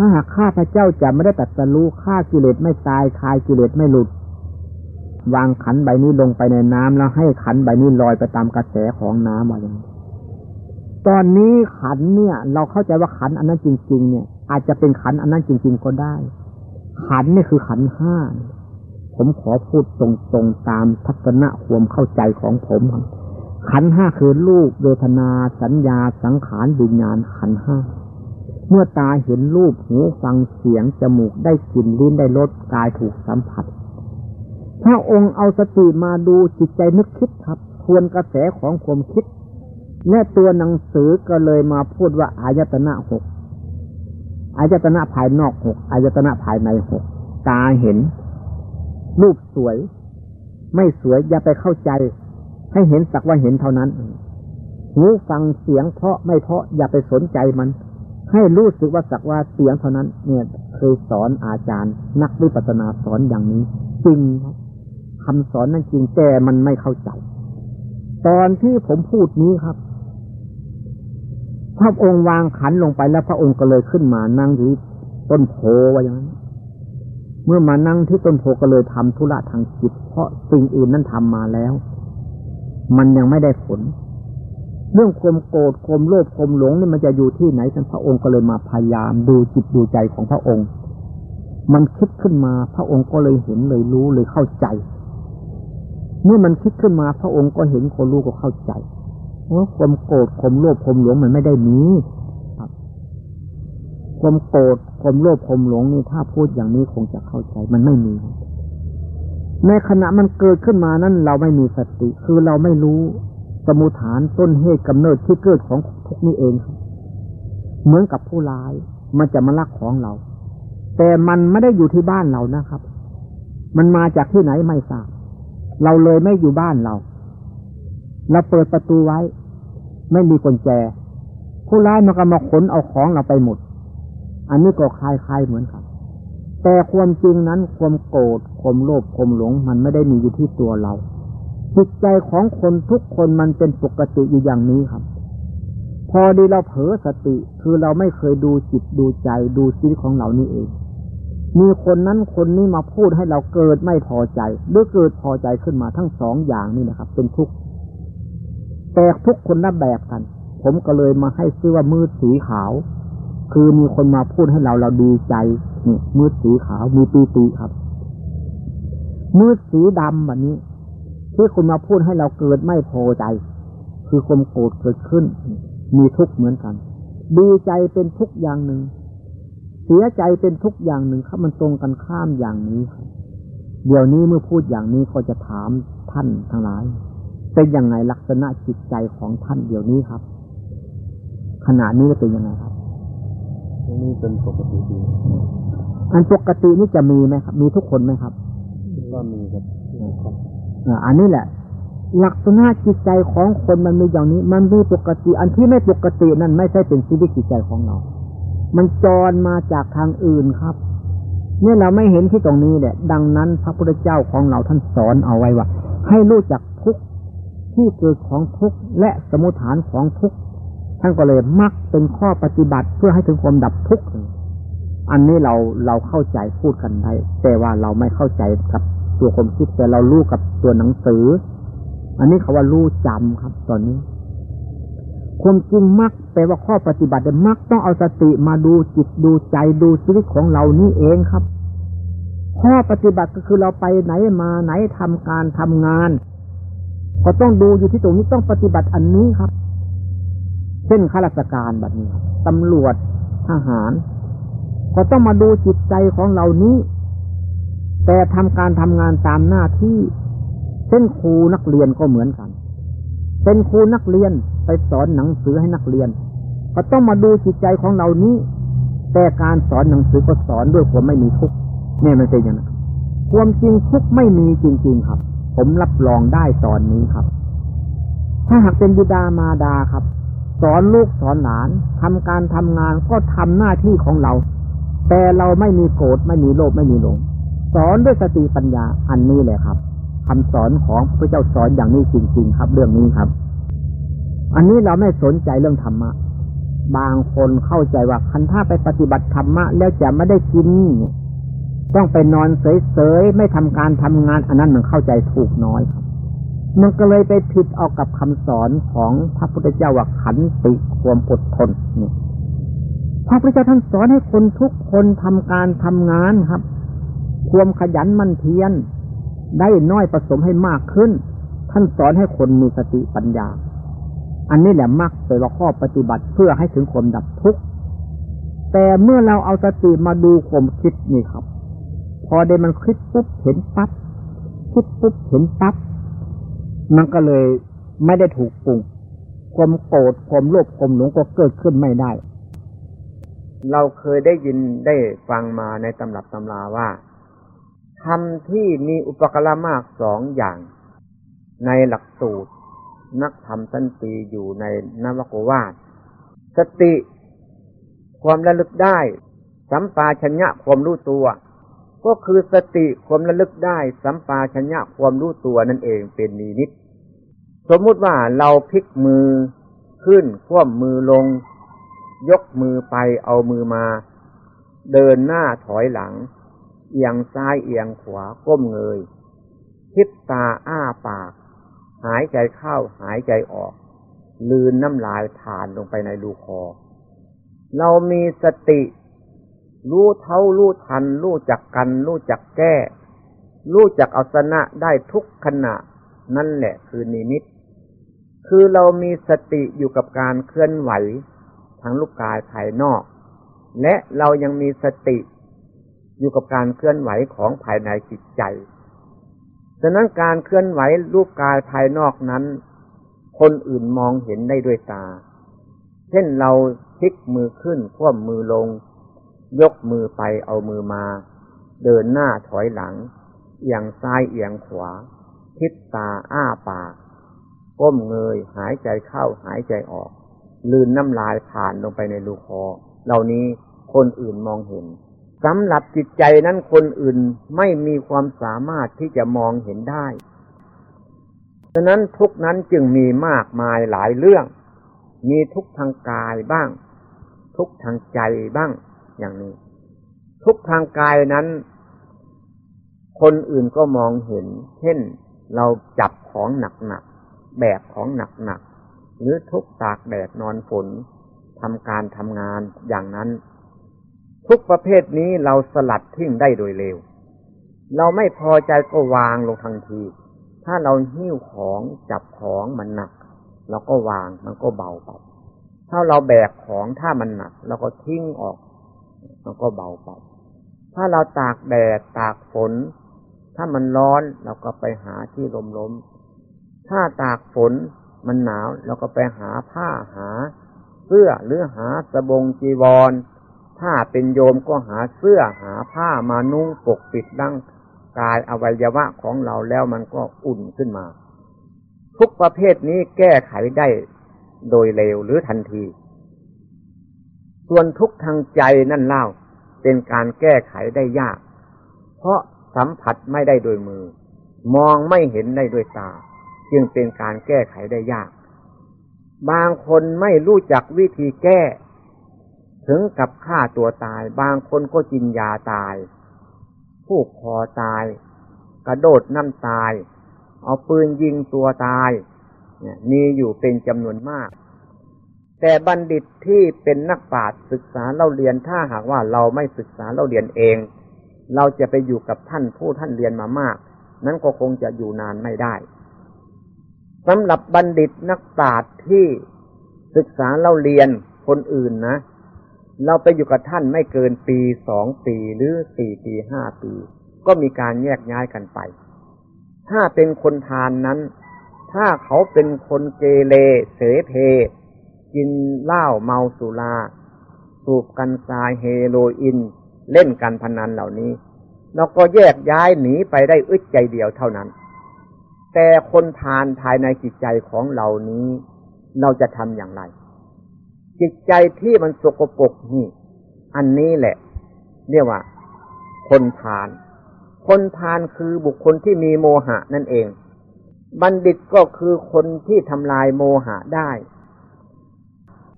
ถ้าหากข้าพระเจ้าจะไม่ได้ตัดสรู้ฆ่ากิเลสไม่ตายคายกิเลสไม่หลุด วางขันใบนี้ลงไปในน้ำแล้วให้ขันใบนี้ลอยไปตามกระแสของน้ำว่าอย่างนี้ตอนนี้ขันเนี่ย เราเข้าใจว่าขันอันนั้นจริง ๆ เนี่ย อาจจะเป็นขันอันนั้นจริง ๆ ก็ได้ ขันนี่คือขันห้าผมขอพูดตรงๆตามทัศนะความเข้าใจของผมขันห้าคือรูปเวทนาสัญญาสังขารวิญญาณขันห้า เมื่อตาเห็นรูปหูฟังเสียง จมูกได้กลิ่นลิ้นได้รสกายถูกสัมผัสถ้าองค์เอาสติมาดูจิตใจนึกคิดครับ ทวนกระแสของความคิดแน่ตัวหนังสือก็เลยมาพูดว่าอายตนะหกอายตนะภายนอกหกอายตนะภายในหกตาเห็น รูปสวย ไม่สวยอย่าไปเข้าใจ ให้เห็นสักว่าเห็นเท่านั้น หูฟังเสียงเพราะไม่เพราะอย่าไปสนใจมัน ให้รู้สึกว่าสักว่าเสียงเท่านั้น เนี่ยเคยสอนอาจารย์ นักวิปัสสนาสอนอย่างนี้ จริงครับคำสอนนั้นจริงแต่มันไม่เข้าใจ ตอนที่ผมพูดนี้ครับพระองค์วางขันลงไปแล้วพระองค์ก็เลยขึ้นมานั่งที่ต้นโพว่าอย่างนั้นเมื่อมานั่งที่ต้นโพก็เลยทำธุระทางจิต เพราะสิ่งอื่นนั้นทำมาแล้ว มันยังไม่ได้ผล เรื่องความโกรธความโลภความหลงนี่มันจะอยู่ที่ไหนท่านพระองค์ก็เลยมาพยายามดูจิตดูใจของพระองค์ มันคิดขึ้นมาพระองค์ก็เลยเห็นเลยรู้เลยเข้าใจ เมื่อมันคิดขึ้นมาพระองค์ก็เห็นคนรู้ก็เข้าใจว่าความโกรธความโลภความหลงมันไม่ได้มีความโกรธความโลภความหลงนี่ถ้าพูดอย่างนี้คงจะเข้าใจมันไม่มีในขณะมันเกิดขึ้นมานั้นเราไม่มีสติ คือเราไม่รู้ สมุฐานต้นเหตุกำเนิดที่เกิดของทุกนี้เองครับเหมือนกับผู้ร้าย มันจะมาลักของเรา แต่มันไม่ได้อยู่ที่บ้านเรานะครับ มันมาจากที่ไหนไม่ทราบเราเลยไม่อยู่บ้านเรา เราเปิดประตูไว้ ไม่มีกุญแจ ผู้ร้ายมันก็มาขนเอาของเราไปหมด อันนี้ก็คลายๆเหมือนกันแต่ความจริงนั้นความโกรธความโลภความหลง มันไม่ได้มีอยู่ที่ตัวเรา จิตใจของคนทุกคนมันเป็นปกติอยู่อย่างนี้ครับ พอดีเราเผลอสติ คือเราไม่เคยดูจิตดูใจดูชีวิตของเรานี่เอง มีคนนั้นคนนี้มาพูดให้เราเกิดไม่พอใจ หรือเกิดพอใจขึ้นมาทั้งสองอย่างนี่นะครับ เป็นทุกข์แต่ทุกคนละแบบกัน ผมก็เลยมาให้ซื้อว่ามืดสีขาว คือมีคนมาพูดให้เราเราดีใจนี่มืดสีขาวมีปีติครับมืดสีดำแบบนี้ ที่คนมาพูดให้เราเกิดไม่พอใจ คือความโกรธเกิดขึ้น มีทุกข์เหมือนกัน ดีใจเป็นทุกอย่างหนึ่ง เสียใจเป็นทุกอย่างหนึ่งครับมันตรงกันข้ามอย่างนี้ครับเดี๋ยวนี้เมื่อพูดอย่างนี้เขาจะถามท่านทั้งหลาย เป็นยังไงลักษณะจิตใจของท่านเดี๋ยวนี้ครับ ขณะนี้เป็นยังไงครับนี่เป็นปกติดีอันปกตินี่จะมีไหมครับ มีทุกคนไหมครับก็มีครับ อันนี้แหละ ลักษณะจิตใจของคนมันมีอย่างนี้ มันมีปกติ อันที่ไม่ปกตินั่นไม่ใช่เป็นชีวิตจิตใจของเรา มันจรมาจากทางอื่นครับ เนี่ยเราไม่เห็นที่ตรงนี้แหละ ดังนั้นพระพุทธเจ้าของเราท่านสอนเอาไว้ว่า ให้รู้จักทุกที่เกิดของทุกและสมุทฐานของทุกท่านก็เลยมักเป็นข้อปฏิบัติเพื่อให้ถึงความดับทุกข์อันนี้เราเราเข้าใจพูดกันได้แต่ว่าเราไม่เข้าใจกับ ตัวความคิดแต่เรารู้กับตัวหนังสือ อันนี้เขาว่ารู้จำครับ ตอนนี้ ความจริงมักแปลว่าข้อปฏิบัติมักต้องเอาสติมาดูจิตดูใจดูชีวิตของเรานี่เองครับ ข้อปฏิบัติก็คือเราไปไหนมาไหนทำการทำงาน ก็ต้องดูอยู่ที่ตรงนี้ต้องปฏิบัติอันนี้ครับ เช่นข้าราชการแบบนี้ตำรวจทหาร ก็ต้องมาดูจิตใจของเรานี้ แต่ทำการทำงานตามหน้าที่เช่นครูนักเรียนก็เหมือนกัน เป็นครูนักเรียนไปสอนหนังสือให้นักเรียน ก็ต้องมาดูจิตใจของเรานี้ แต่การสอนหนังสือก็สอนด้วยความไม่มีทุกข์เนี่ยมันเป็นอย่างนั้นความจริงทุกข์ไม่มีจริง ๆครับ ผมรับรองได้ตอนนี้ครับ ถ้าหากเป็นบิดามารดาครับ สอนลูกสอนหลานทำการทำงานก็ทำหน้าที่ของเรา แต่เราไม่มีโกรธไม่มีโลภไม่มีหลง สอนด้วยสติปัญญาอันนี้เลยครับคำสอนของพระเจ้าสอนอย่างนี้จริง ๆ ครับ เรื่องนี้ครับ อันนี้เราไม่สนใจเรื่องธรรมะ บางคนเข้าใจว่าคันถ้าไปปฏิบัติธรรมะแล้วจะไม่ได้กิน ต้องไปนอนเฉยๆไม่ทำการทำงาน อันนั้นมันเข้าใจถูกน้อยครับมันก็เลยไปผิดออกกับคำสอนของพระพุทธเจ้าว่าขันติความอดทนเนี่ยพระพุทธเจ้าท่านสอนให้คนทุกคนทำการทำงานครับ ความขยันมั่นเพียรได้น้อยผสมให้มากขึ้น ท่านสอนให้คนมีสติปัญญา อันนี้แหละมักเป็นข้อปฏิบัติเพื่อให้ถึงความดับทุกข์แต่เมื่อเราเอาสติมาดูความคิดนี่ครับ พอได้มันคิดปุ๊บเห็นปั๊บคิดปุ๊บเห็นปั๊บมันก็เลยไม่ได้ถูกปรุงความโกรธความโลภความหลงก็เกิดขึ้นไม่ได้ เราเคยได้ยินได้ฟังมาในตำรับตำราว่า ธรรมที่มีอุปกรณ์มากสองอย่าง ในหลักสูตร นักธรรมสันติอยู่ในนวโกวาทสติ ความระลึกได้ สัมปาชัญญะความรู้ตัว ก็คือสติความระลึกได้ สัมปาชัญญะความรู้ตัวนั่นเองเป็นนิมิตสมมุติว่าเราพลิกมือขึ้นคว่ำมือลง ยกมือไปเอามือมา เดินหน้าถอยหลัง เอียงซ้ายเอียงขวาก้มเงยคิดตาอ้าปาก หายใจเข้าหายใจออก ลืนน้ำลายผ่านลงไปในรูคอ เรามีสติ รู้เท่ารู้ทัน รู้จักกัน รู้จักแก้ รู้จักเอาชนะได้ทุกขณะ นั่นแหละคือนิมิต คือเรามีสติอยู่กับการเคลื่อนไหว ทั้งลูกกายภายนอก และเรายังมีสติ อยู่กับการเคลื่อนไหวของภายในจิตใจฉะนั้นการเคลื่อนไหวรูปกายภายนอกนั้น คนอื่นมองเห็นได้ด้วยตา เช่นเราพลิกมือขึ้นคว่ำมือลง ยกมือไปเอามือมา เดินหน้าถอยหลัง เอียงซ้ายเอียงขวา ทิศตาอ้าปาก ก้มเงยหายใจเข้าหายใจออก ลืนน้ำลายผ่านลงไปในรูคอ เหล่านี้คนอื่นมองเห็น สำหรับจิตใจนั้นคนอื่นไม่มีความสามารถที่จะมองเห็นได้ฉะนั้นทุกนั้นจึงมีมากมายหลายเรื่อง มีทุกทางกายบ้าง ทุกทางใจบ้าง อย่างนี้ ทุกทางกายนั้น คนอื่นก็มองเห็น เช่นเราจับของหนักๆแบบของหนักๆหรือทุกตากแดดนอนฝนทำการทำงานอย่างนั้น ทุกประเภทนี้เราสลัดทิ้งได้โดยเร็ว เราไม่พอใจก็วางลงทันที ถ้าเราหิ้วของจับของมันหนักเราก็วางมันก็เบาไป ถ้าเราแบกของถ้ามันหนักเราก็ทิ้งออก มันก็เบาไป ถ้าเราตากแดดตากฝน ถ้ามันร้อนเราก็ไปหาที่ลมลมถ้าตากฝนมันหนาวเราก็ไปหาผ้าหา เสื้อหรือหาสบงจีวร ถ้าเป็นโยมก็หาเสื้อหาผ้ามานุ่งปกปิดดั้งกายอวัยวะของเราแล้วมันก็อุ่นขึ้นมา ทุกประเภทนี้แก้ไขได้โดยเร็วหรือทันที ส่วนทุกทางใจนั่นเล่าเป็นการแก้ไขได้ยาก เพราะสัมผัสไม่ได้โดยมือ มองไม่เห็นได้ด้วยตา จึงเป็นการแก้ไขได้ยาก บางคนไม่รู้จักวิธีแก้ ถึงกับฆ่าตัวตาย บางคนก็กินยาตาย ผูกคอตาย กระโดดน้ำตาย เอาปืนยิงตัวตายเนี่ยมีอยู่เป็นจำนวนมาก แต่บัณฑิตที่เป็นนักปราชญ์ศึกษาเล่าเรียนถ้าหากว่าเราไม่ศึกษาเล่าเรียนเอง เราจะไปอยู่กับท่านผู้ท่านเรียนมามาก นั้นก็คงจะอยู่นานไม่ได้สำหรับบัณฑิตนักปราชญ์ที่ศึกษาเล่าเรียนคนอื่นนะ เราไปอยู่กับท่านไม่เกินปีสองปีหรือสี่ปีห้าปี ก็มีการแยกย้ายกันไป ถ้าเป็นคนทานนั้น ถ้าเขาเป็นคนเกเรเสเพ กินเหล้าเมาสุรา สูบกันทราเฮโรอีนเล่นการพนันเหล่านี้เราก็แยกย้ายหนีไปได้อึดใจเดียวเท่านั้น แต่คนทานภายในจิตใจของเรานี้ เราจะทำอย่างไร จิตใจที่มันสกปรกนี่ อันนี้แหละ เรียกว่า คนทานคนทานคือบุคคลที่มีโมหะนั่นเอง บัณฑิตก็คือคนที่ทำลายโมหะได้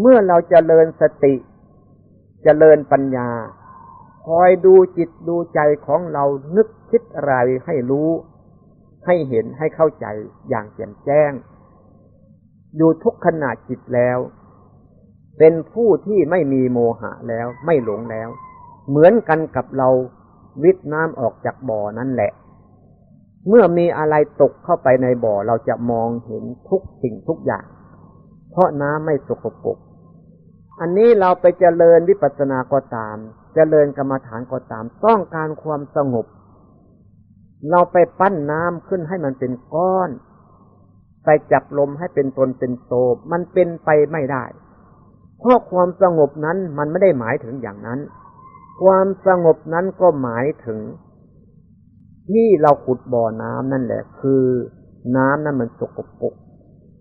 เมื่อเราจเจริญสติจเจริญปัญญา คอยดูจิตดูใจของเรานึกคิดอะไรให้รู้ ให้เห็นให้เข้าใจอย่างแจ่มแจ้ง อยู่ทุกขณะจิตแล้ว เป็นผู้ที่ไม่มีโมหะแล้วไม่หลงแล้ว เหมือนกันกับเราวิทน้ำออกจากบ่อนั่นแหละ เมื่อมีอะไรตกเข้าไปในบ่อเราจะมองเห็นทุกสิ่งทุกอย่าง เพราะน้ำไม่สกปรกอันนี้เราไปเจริญวิปัสสนาก็ตาม เจริญกรรมฐานก็ตาม ต้องการความสงบ เราไปปั้นน้ำขึ้นให้มันเป็นก้อน ไปจับลมให้เป็นตนเป็นโต มันเป็นไปไม่ได้ เพราะความสงบนั้นมันไม่ได้หมายถึงอย่างนั้น ความสงบนั้นก็หมายถึง ที่เราขุดบ่อน้ำนั่นแหละ คือน้ำนั้นมันสกปรก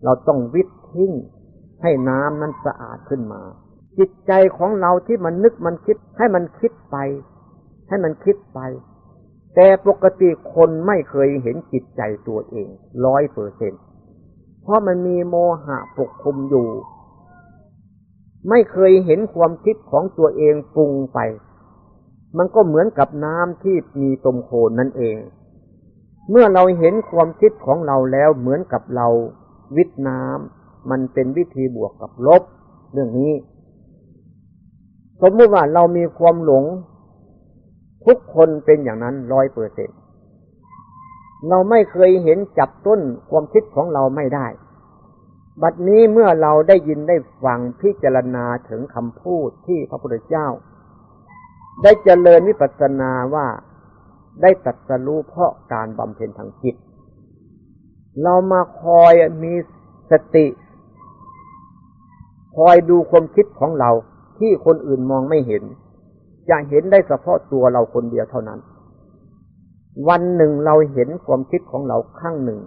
เราต้องวิททิ้งให้น้ำนั้นสะอาดขึ้นมา จิตใจของเราที่มันนึกมันคิดให้มันคิดไป ให้มันคิดไป แต่ปกติคนไม่เคยเห็นจิตใจตัวเองร้อยเปอร์เซ็นเพราะมันมีโมหะปกคลุมอยู่ ไม่เคยเห็นความคิดของตัวเองปรุงไป มันก็เหมือนกับน้ำที่มีตมโคนนั่นเอง เมื่อเราเห็นความคิดของเราแล้วเหมือนกับเราวิทน้ำมันเป็นวิธีบวกกับลบ เรื่องนี้ สมมติว่าเรามีความหลง ทุกคนเป็นอย่างนั้นร้อยเปอร์เซ็นเราไม่เคยเห็นจับต้นความคิดของเราไม่ได้ บัดนี้เมื่อเราได้ยินได้ฟังพิจารณาถึงคำพูดที่พระพุทธเจ้า ได้เจริญวิปัสสนาว่าได้ตัดสรู้เพราะการบำเพ็ญทางจิต เรามาคอยมีสติ คอยดูความคิดของเราที่คนอื่นมองไม่เห็น จะเห็นได้เฉพาะตัวเราคนเดียวเท่านั้น วันหนึ่งเราเห็นความคิดของเราข้างหนึ่ง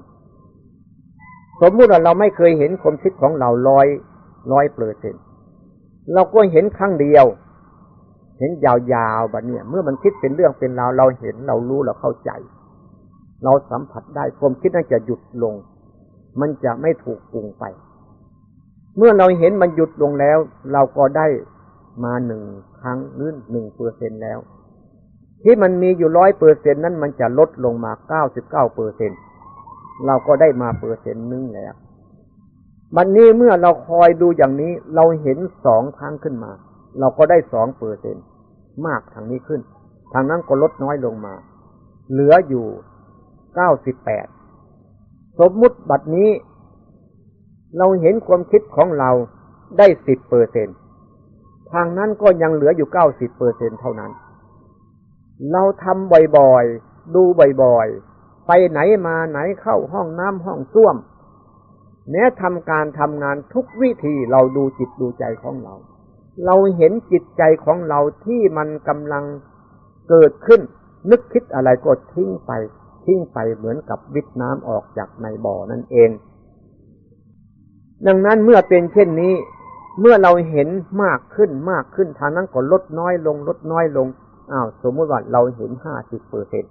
สมมุติว่าเราไม่เคยเห็นความคิดของเราร้อยร้อยเปอร์เซ็นเราก็เห็นครั้งเดียว เห็นยาวๆแบบนี้เมื่อมันคิดเป็นเรื่องเป็นราวเราเห็นเรารู้เราเข้าใจ เราสัมผัสได้ความคิดนั้นจะหยุดลง มันจะไม่ถูกปรุงไป เมื่อเราเห็นมันหยุดลงแล้ว เราก็ได้มาหนึ่งครั้งหรือหนึ่งเปอร์เซ็นแล้ว ที่มันมีอยู่ร้อยเปอร์เซ็นนั้นมันจะลดลงมาเก้าสิบเก้าเปอร์เซ็น เราก็ได้มาเปอร์เซ็นต์นึงแล้วมันนี้เมื่อเราคอยดูอย่างนี้ เราเห็นสองครั้งขึ้นมา เราก็ได้สองเปอร์เซ็นมากทางนี้ขึ้น ทางนั้นก็ลดน้อยลงมา เหลืออยู่เก้าสิบแปดสมมุติบัดนี้ เราเห็นความคิดของเราได้สิบเปอร์เซ็นทางนั้นก็ยังเหลืออยู่เก้าสิบเปอร์เซ็นเท่านั้น เราทำบ่อยๆ ดูบ่อยๆ ไปไหนมาไหนเข้าห้องน้ำห้องส้วมเนี้ทำการทำงานทุกวิธีเราดูจิตดูใจของเรา เราเห็นจิตใจของเราที่มันกำลังเกิดขึ้น นึกคิดอะไรก็ทิ้งไป ทิ้งไปเหมือนกับวิทน้ำออกจากในบ่อนั่นเอง ดังนั้นเมื่อเป็นเช่นนี้ เมื่อเราเห็นมากขึ้นมากขึ้นทางนั้นก็ลดน้อยลง ลดน้อยลงอ้าวสมมติว่าเราเห็นห้าสิบเปอร์เซ็นต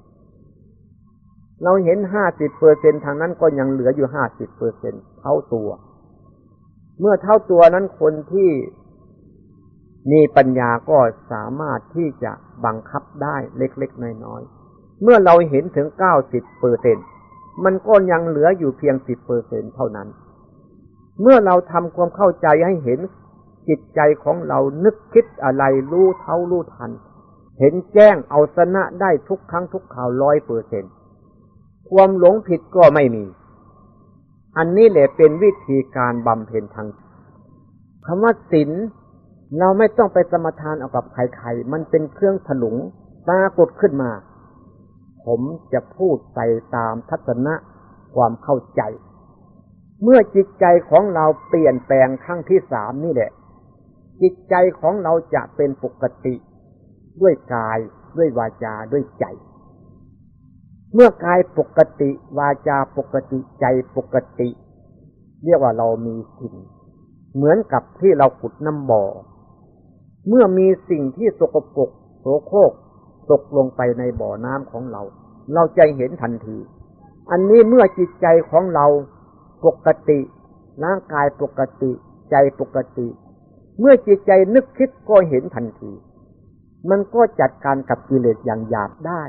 เราเห็นห้าสิบเปอร์เซ็นทางนั้นก็ยังเหลืออยู่ห้าสิบเปอร์เซ็นเท่าตัว เมื่อเท่าตัวนั้นคนที่มีปัญญาก็สามารถที่จะบังคับได้เล็กๆน้อยๆ เมื่อเราเห็นถึงเก้าสิบเปอร์เซ็นมันก็ยังเหลืออยู่เพียงสิบเปอร์เซ็นเท่านั้น เมื่อเราทำความเข้าใจให้เห็นจิตใจของเรานึกคิดอะไรรู้เท่ารู้ทัน เห็นแจ้งเอาชนะได้ทุกครั้งทุกข่าวร้อยเปอร์เซ็น ความหลงผิดก็ไม่มี อันนี้แหละเป็นวิธีการบำเพ็ญทางคำว่าศีลเราไม่ต้องไปสมทานเอากับใครๆมันเป็นเครื่องถลุงปรากฏขึ้นมา ผมจะพูดไปตามทัศนะความเข้าใจ เมื่อจิตใจของเราเปลี่ยนแปลงครั้งที่สามนี่แหละ จิตใจของเราจะเป็นปกติ ด้วยกายด้วยวาจาด้วยใจ เมื่อกายปกติวาจาปกติใจปกติ เรียกว่าเรามีสิ่งเหมือนกับที่เราขุดน้ำบ่อ เมื่อมีสิ่งที่สกปรกโสโครกตกลงไปในบ่อน้ำของเรา เราจะเห็นทันที อันนี้เมื่อจิตใจของเราปกติร่างกายปกติ ใจปกติ เมื่อจิตใจนึกคิดก็เห็นทันที มันก็จัดการกับกิเลสอย่างหยาบได้